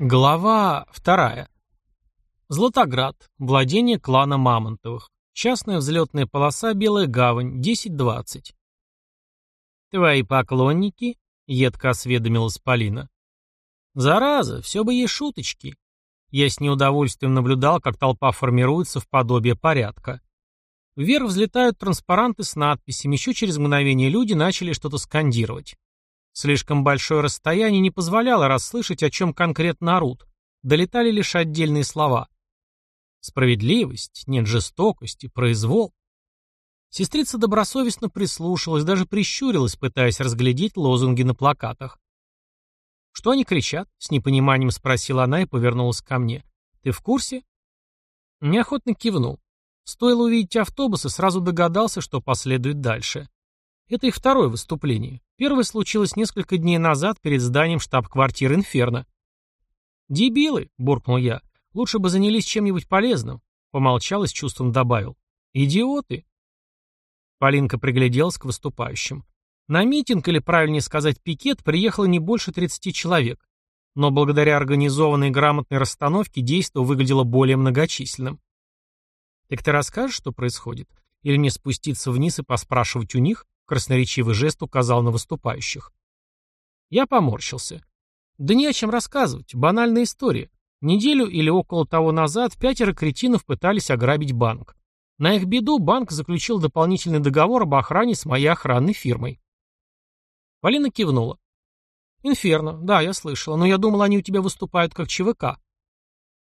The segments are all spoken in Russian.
Глава вторая. Златоград. Владение клана Мамонтовых. Частная взлетная полоса Белая Гавань. 10.20. «Твои поклонники?» — едко осведомилась Полина. «Зараза, все бы ей шуточки». Я с неудовольствием наблюдал, как толпа формируется в подобие порядка. Вверх взлетают транспаранты с надписями, еще через мгновение люди начали что-то скандировать. Слишком большое расстояние не позволяло расслышать, о чем конкретно орут. Долетали лишь отдельные слова. Справедливость, нет жестокости, произвол. Сестрица добросовестно прислушалась, даже прищурилась, пытаясь разглядеть лозунги на плакатах. «Что они кричат?» — с непониманием спросила она и повернулась ко мне. «Ты в курсе?» Неохотно кивнул. Стоило увидеть автобус и сразу догадался, что последует дальше. Это их второе выступление. Первое случилось несколько дней назад перед зданием штаб-квартиры Инферно. «Дебилы!» — буркнул я. «Лучше бы занялись чем-нибудь полезным», — помолчал и с чувством добавил. «Идиоты!» Полинка пригляделась к выступающим. На митинг, или правильнее сказать пикет, приехало не больше 30 человек. Но благодаря организованной и грамотной расстановке действо выглядело более многочисленным. «Так ты расскажешь, что происходит? Или мне спуститься вниз и поспрашивать у них?» Красноречивый жест указал на выступающих. Я поморщился. Да не о чем рассказывать, банальная история. Неделю или около того назад пятеро кретинов пытались ограбить банк. На их беду банк заключил дополнительный договор об охране с моей охранной фирмой. Полина кивнула. «Инферно, да, я слышала, но я думал, они у тебя выступают как ЧВК».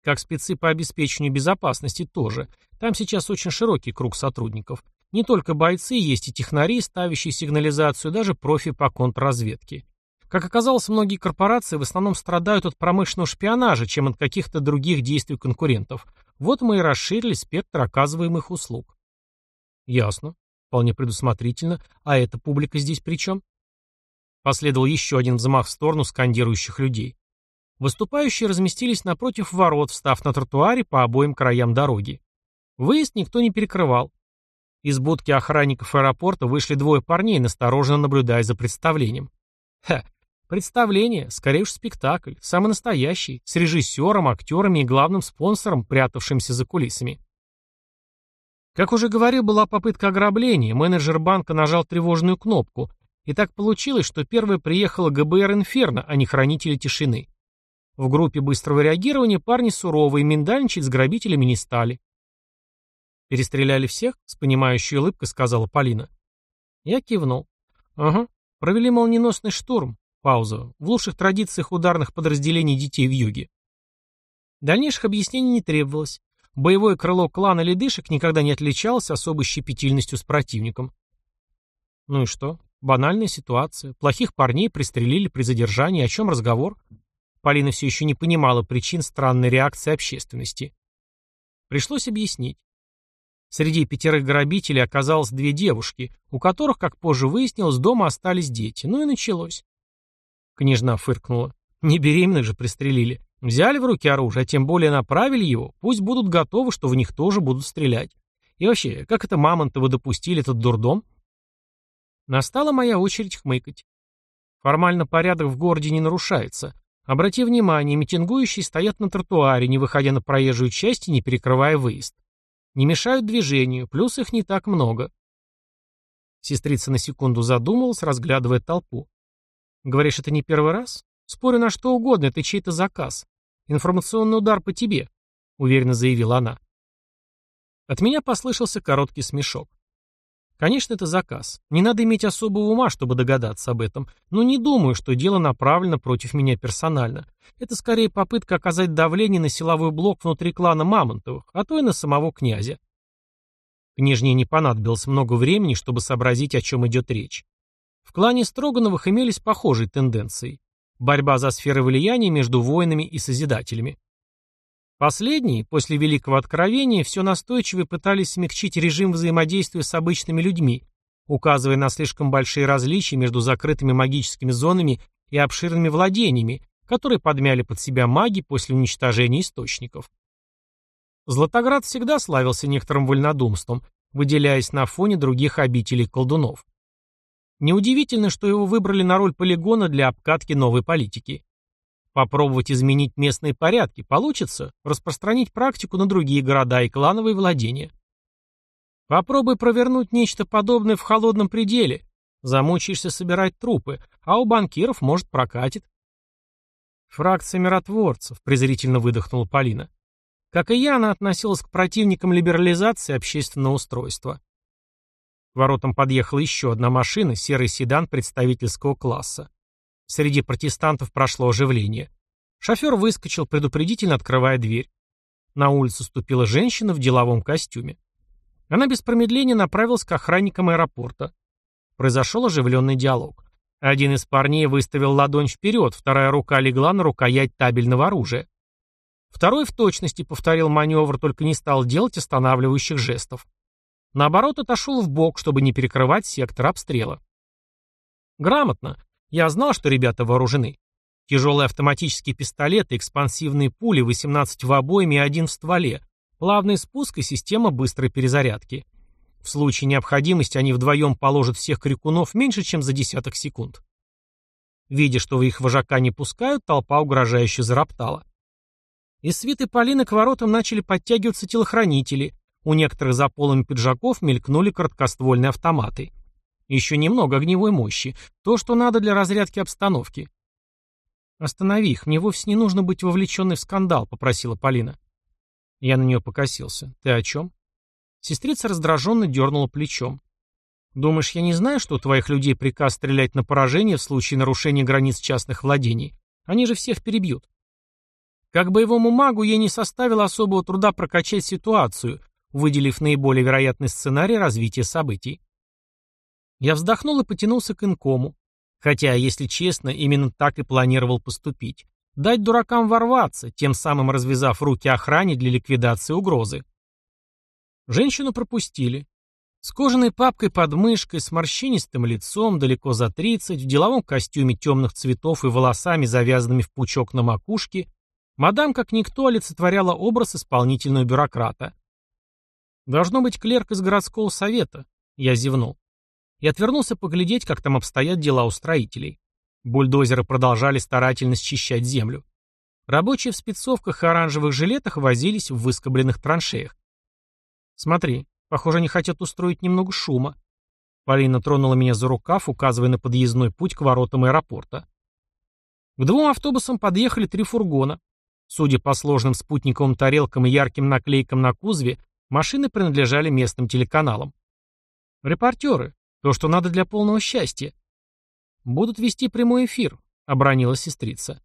Как спецы по обеспечению безопасности тоже. Там сейчас очень широкий круг сотрудников. Не только бойцы, есть и технари, ставящие сигнализацию, даже профи по контрразведке. Как оказалось, многие корпорации в основном страдают от промышленного шпионажа, чем от каких-то других действий конкурентов. Вот мы и расширили спектр оказываемых услуг. Ясно. Вполне предусмотрительно. А эта публика здесь при чем? Последовал еще один взмах в сторону скандирующих людей. Выступающие разместились напротив ворот, встав на тротуаре по обоим краям дороги. Выезд никто не перекрывал. Из будки охранников аэропорта вышли двое парней, настороженно наблюдая за представлением. Ха, представление, скорее уж спектакль, самый настоящий, с режиссером, актерами и главным спонсором, прятавшимся за кулисами. Как уже говорил, была попытка ограбления, менеджер банка нажал тревожную кнопку, и так получилось, что первой приехала ГБР «Инферно», а не хранители тишины. В группе быстрого реагирования парни суровые, миндальничать с грабителями не стали. «Перестреляли всех?» — с понимающей улыбкой сказала Полина. Я кивнул. «Ага. Провели молниеносный штурм. Пауза. В лучших традициях ударных подразделений детей в юге». Дальнейших объяснений не требовалось. Боевое крыло клана ледышек никогда не отличалось особой щепетильностью с противником. Ну и что? Банальная ситуация. Плохих парней пристрелили при задержании. О чем разговор? Полина все еще не понимала причин странной реакции общественности. Пришлось объяснить. Среди пятерых грабителей оказалось две девушки, у которых, как позже выяснилось, дома остались дети. Ну и началось. Княжна фыркнула. Не беременных же пристрелили. Взяли в руки оружие, а тем более направили его. Пусть будут готовы, что в них тоже будут стрелять. И вообще, как это Мамонтовы допустили этот дурдом? Настала моя очередь хмыкать. Формально порядок в городе не нарушается. Обрати внимание, митингующие стоят на тротуаре, не выходя на проезжую часть и не перекрывая выезд. Не мешают движению, плюс их не так много. Сестрица на секунду задумалась, разглядывая толпу. Говоришь, это не первый раз? Спорю на что угодно, это чей-то заказ. Информационный удар по тебе, уверенно заявила она. От меня послышался короткий смешок. Конечно, это заказ. Не надо иметь особого ума, чтобы догадаться об этом. Но не думаю, что дело направлено против меня персонально. Это скорее попытка оказать давление на силовой блок внутри клана Мамонтовых, а то и на самого князя. Княжне не понадобилось много времени, чтобы сообразить, о чем идет речь. В клане Строгановых имелись похожие тенденции. Борьба за сферы влияния между воинами и Созидателями. Последние, после Великого Откровения, все настойчивее пытались смягчить режим взаимодействия с обычными людьми, указывая на слишком большие различия между закрытыми магическими зонами и обширными владениями, которые подмяли под себя маги после уничтожения источников. Златоград всегда славился некоторым вольнодумством, выделяясь на фоне других обителей колдунов. Неудивительно, что его выбрали на роль полигона для обкатки новой политики. Попробовать изменить местные порядки получится, распространить практику на другие города и клановые владения. Попробуй провернуть нечто подобное в холодном пределе. Замучаешься собирать трупы, а у банкиров, может, прокатит. Фракция миротворцев, презрительно выдохнула Полина. Как и я, она относилась к противникам либерализации общественного устройства. К воротам подъехала еще одна машина, серый седан представительского класса. Среди протестантов прошло оживление. Шофер выскочил, предупредительно открывая дверь. На улицу ступила женщина в деловом костюме. Она без промедления направилась к охранникам аэропорта. Произошел оживленный диалог. Один из парней выставил ладонь вперед, вторая рука легла на рукоять табельного оружия. Второй в точности повторил маневр, только не стал делать останавливающих жестов. Наоборот, отошел в бок, чтобы не перекрывать сектор обстрела. Грамотно. Я знал, что ребята вооружены. Тяжелые автоматические пистолеты, экспансивные пули, 18 в обойме и один в стволе, плавный спуск и система быстрой перезарядки. В случае необходимости они вдвоем положат всех крикунов меньше, чем за десяток секунд. Видя, что их вожака не пускают, толпа угрожающе зароптала. Из свиты Полины к воротам начали подтягиваться телохранители. У некоторых за полами пиджаков мелькнули короткоствольные автоматы. Еще немного огневой мощи. То, что надо для разрядки обстановки. «Останови их, мне вовсе не нужно быть вовлеченной в скандал», — попросила Полина. Я на нее покосился. «Ты о чем?» Сестрица раздраженно дернула плечом. «Думаешь, я не знаю, что у твоих людей приказ стрелять на поражение в случае нарушения границ частных владений? Они же всех перебьют. Как боевому магу ей не составило особого труда прокачать ситуацию, выделив наиболее вероятный сценарий развития событий. Я вздохнул и потянулся к инкому. Хотя, если честно, именно так и планировал поступить. Дать дуракам ворваться, тем самым развязав руки охране для ликвидации угрозы. Женщину пропустили. С кожаной папкой под мышкой, с морщинистым лицом, далеко за 30, в деловом костюме темных цветов и волосами, завязанными в пучок на макушке, Мадам, как никто, олицетворяла образ исполнительного бюрократа. «Должно быть клерк из городского совета», — я зевнул. И отвернулся поглядеть, как там обстоят дела у строителей. Бульдозеры продолжали старательно счищать землю. Рабочие в спецовках и оранжевых жилетах возились в выскобленных траншеях. «Смотри, похоже, они хотят устроить немного шума». Полина тронула меня за рукав, указывая на подъездной путь к воротам аэропорта. К двум автобусам подъехали три фургона. Судя по сложным спутниковым тарелкам и ярким наклейкам на кузове, машины принадлежали местным телеканалам. «Репортеры. То, что надо для полного счастья». «Будут вести прямой эфир», — обронила сестрица.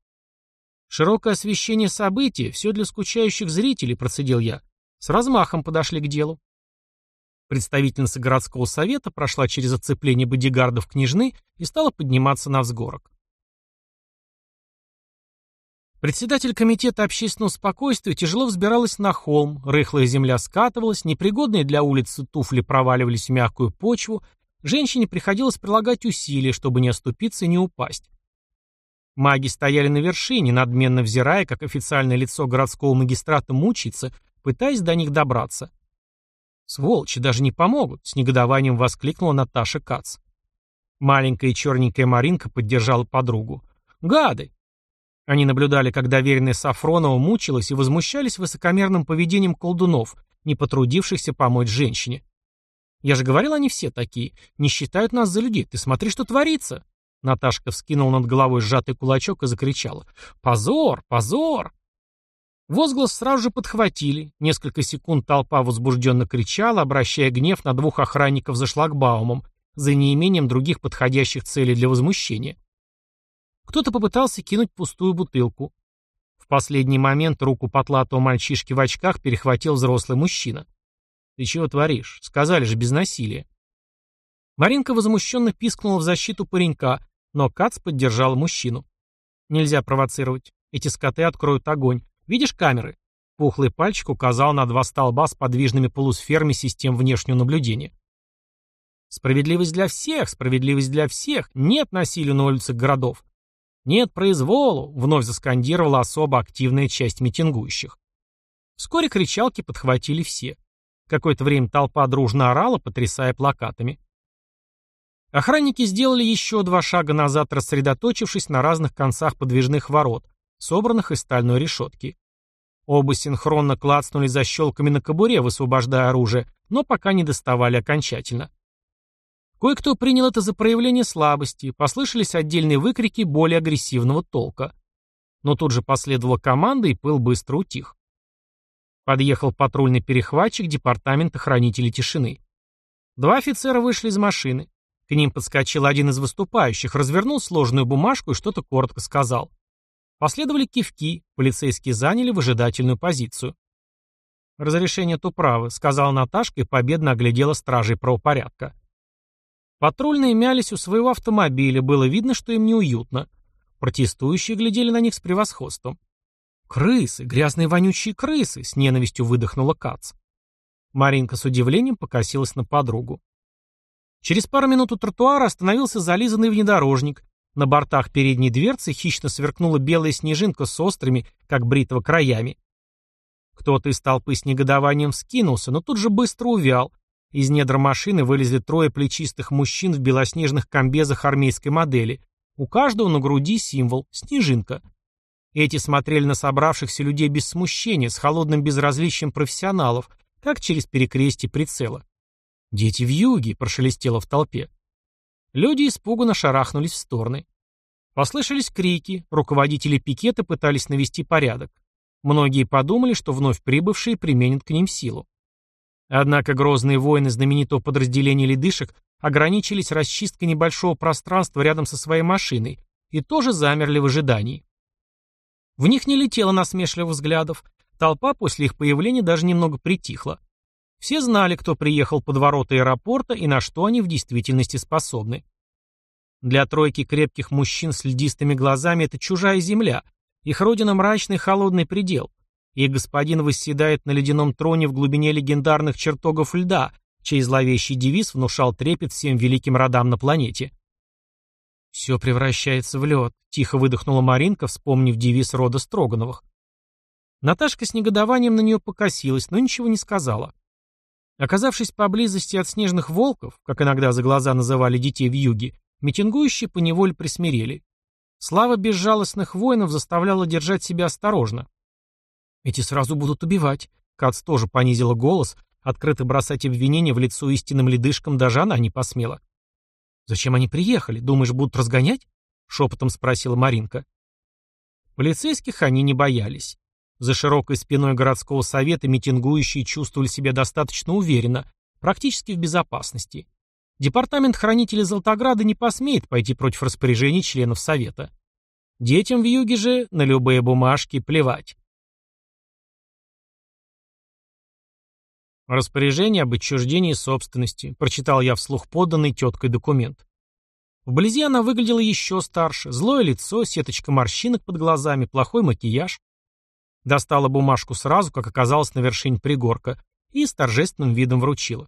«Широкое освещение событий, все для скучающих зрителей», — процедил я. С размахом подошли к делу. Представительница городского совета прошла через оцепление бодигардов княжны и стала подниматься на взгорок. Председатель комитета общественного спокойствия тяжело взбиралась на холм, рыхлая земля скатывалась, непригодные для улицы туфли проваливались в мягкую почву, женщине приходилось прилагать усилия, чтобы не оступиться и не упасть. Маги стояли на вершине, надменно взирая, как официальное лицо городского магистрата мучается, пытаясь до них добраться. «Сволочи даже не помогут!» — с негодованием воскликнула Наташа Кац. Маленькая черненькая Маринка поддержала подругу. «Гады! Они наблюдали, как доверенная Сафронова мучилась и возмущались высокомерным поведением колдунов, не потрудившихся помочь женщине. «Я же говорил, они все такие. Не считают нас за людей. Ты смотри, что творится!» Наташка вскинула над головой сжатый кулачок и закричала. «Позор! Позор!» Возглас сразу же подхватили. Несколько секунд толпа возбужденно кричала, обращая гнев на двух охранников за шлагбаумом, за неимением других подходящих целей для возмущения. Кто-то попытался кинуть пустую бутылку. В последний момент руку потлатого мальчишки в очках перехватил взрослый мужчина. «Ты чего творишь? Сказали же, без насилия». Маринка возмущенно пискнула в защиту паренька, но Кац поддержал мужчину. «Нельзя провоцировать. Эти скоты откроют огонь. Видишь камеры?» Пухлый пальчик указал на два столба с подвижными полусферами систем внешнего наблюдения. «Справедливость для всех! Справедливость для всех! Нет насилия на улицах городов! «Нет произволу!» — вновь заскандировала особо активная часть митингующих. Вскоре кричалки подхватили все. Какое-то время толпа дружно орала, потрясая плакатами. Охранники сделали еще два шага назад, рассредоточившись на разных концах подвижных ворот, собранных из стальной решетки. Оба синхронно клацнули защелками на кобуре, высвобождая оружие, но пока не доставали окончательно. Кое-кто принял это за проявление слабости, послышались отдельные выкрики более агрессивного толка. Но тут же последовала команда, и пыл быстро утих. Подъехал патрульный перехватчик департамента хранителей тишины. Два офицера вышли из машины. К ним подскочил один из выступающих, развернул сложную бумажку и что-то коротко сказал. Последовали кивки, полицейские заняли выжидательную позицию. «Разрешение Туправы», — сказала Наташка и победно оглядела стражей правопорядка. Патрульные мялись у своего автомобиля, было видно, что им неуютно. Протестующие глядели на них с превосходством. «Крысы! Грязные вонючие крысы!» — с ненавистью выдохнула Кац. Маринка с удивлением покосилась на подругу. Через пару минут у тротуара остановился зализанный внедорожник. На бортах передней дверцы хищно сверкнула белая снежинка с острыми, как бритва, краями. Кто-то из толпы с негодованием вскинулся, но тут же быстро увял, из недр машины вылезли трое плечистых мужчин в белоснежных комбезах армейской модели. У каждого на груди символ – снежинка. Эти смотрели на собравшихся людей без смущения, с холодным безразличием профессионалов, как через перекрестие прицела. «Дети в юге!» – прошелестело в толпе. Люди испуганно шарахнулись в стороны. Послышались крики, руководители пикета пытались навести порядок. Многие подумали, что вновь прибывшие применят к ним силу. Однако грозные воины знаменитого подразделения ледышек ограничились расчисткой небольшого пространства рядом со своей машиной и тоже замерли в ожидании. В них не летело насмешливых взглядов, толпа после их появления даже немного притихла. Все знали, кто приехал под ворота аэропорта и на что они в действительности способны. Для тройки крепких мужчин с льдистыми глазами это чужая земля, их родина мрачный холодный предел, и господин восседает на ледяном троне в глубине легендарных чертогов льда, чей зловещий девиз внушал трепет всем великим родам на планете. «Все превращается в лед», — тихо выдохнула Маринка, вспомнив девиз рода Строгановых. Наташка с негодованием на нее покосилась, но ничего не сказала. Оказавшись поблизости от снежных волков, как иногда за глаза называли детей в юге, митингующие поневоле присмирели. Слава безжалостных воинов заставляла держать себя осторожно. Эти сразу будут убивать. Кац тоже понизила голос, открыто бросать обвинения в лицо истинным ледышкам даже она не посмела. «Зачем они приехали? Думаешь, будут разгонять?» — шепотом спросила Маринка. Полицейских они не боялись. За широкой спиной городского совета митингующие чувствовали себя достаточно уверенно, практически в безопасности. Департамент хранителей Золотограда не посмеет пойти против распоряжений членов совета. Детям в юге же на любые бумажки плевать. Распоряжение об отчуждении собственности. Прочитал я вслух поданный теткой документ. Вблизи она выглядела еще старше. Злое лицо, сеточка морщинок под глазами, плохой макияж. Достала бумажку сразу, как оказалось на вершине пригорка, и с торжественным видом вручила.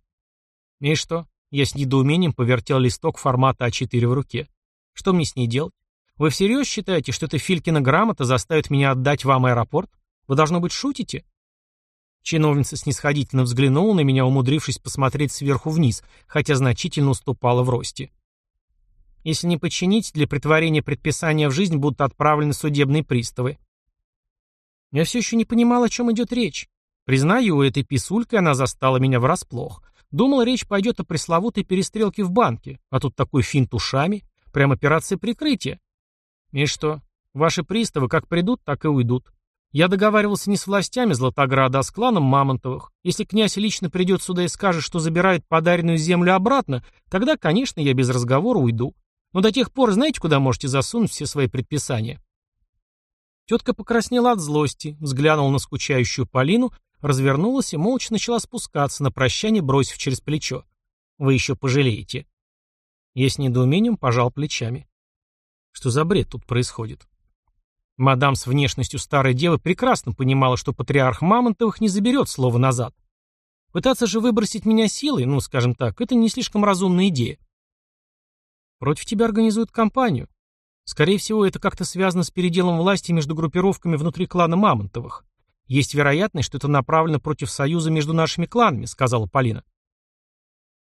И что? Я с недоумением повертел листок формата А4 в руке. Что мне с ней делать? Вы всерьез считаете, что эта Филькина грамота заставит меня отдать вам аэропорт? Вы, должно быть, шутите? Чиновница снисходительно взглянула на меня, умудрившись посмотреть сверху вниз, хотя значительно уступала в росте. Если не подчинить, для притворения предписания в жизнь будут отправлены судебные приставы. Я все еще не понимал, о чем идет речь. Признаю, у этой писулькой она застала меня врасплох. Думал, речь пойдет о пресловутой перестрелке в банке, а тут такой финт ушами, прям операция прикрытия. И что, ваши приставы как придут, так и уйдут. Я договаривался не с властями Златограда, а с кланом Мамонтовых. Если князь лично придет сюда и скажет, что забирает подаренную землю обратно, тогда, конечно, я без разговора уйду. Но до тех пор знаете, куда можете засунуть все свои предписания?» Тетка покраснела от злости, взглянула на скучающую Полину, развернулась и молча начала спускаться, на прощание бросив через плечо. «Вы еще пожалеете». Я с недоумением пожал плечами. Что за бред тут происходит? Мадам с внешностью старой девы прекрасно понимала, что патриарх Мамонтовых не заберет слово назад. Пытаться же выбросить меня силой, ну, скажем так, это не слишком разумная идея. Против тебя организуют кампанию. Скорее всего, это как-то связано с переделом власти между группировками внутри клана Мамонтовых. Есть вероятность, что это направлено против союза между нашими кланами, сказала Полина.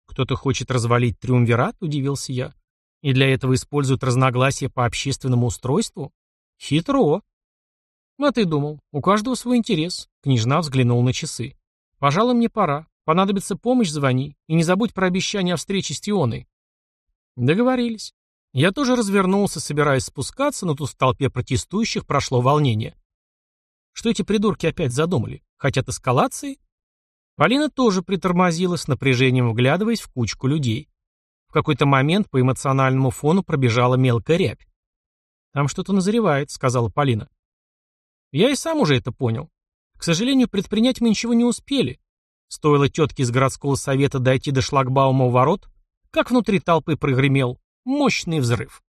Кто-то хочет развалить триумвират, удивился я. И для этого используют разногласия по общественному устройству? Хитро. А ты думал, у каждого свой интерес. Княжна взглянула на часы. Пожалуй, мне пора. Понадобится помощь, звони. И не забудь про обещание о встрече с Тионой. Договорились. Я тоже развернулся, собираясь спускаться, но тут в толпе протестующих прошло волнение. Что эти придурки опять задумали? Хотят эскалации? Полина тоже притормозила с напряжением, вглядываясь в кучку людей. В какой-то момент по эмоциональному фону пробежала мелкая рябь. «Там что-то назревает», — сказала Полина. Я и сам уже это понял. К сожалению, предпринять мы ничего не успели. Стоило тетке из городского совета дойти до шлагбаума у ворот, как внутри толпы прогремел мощный взрыв.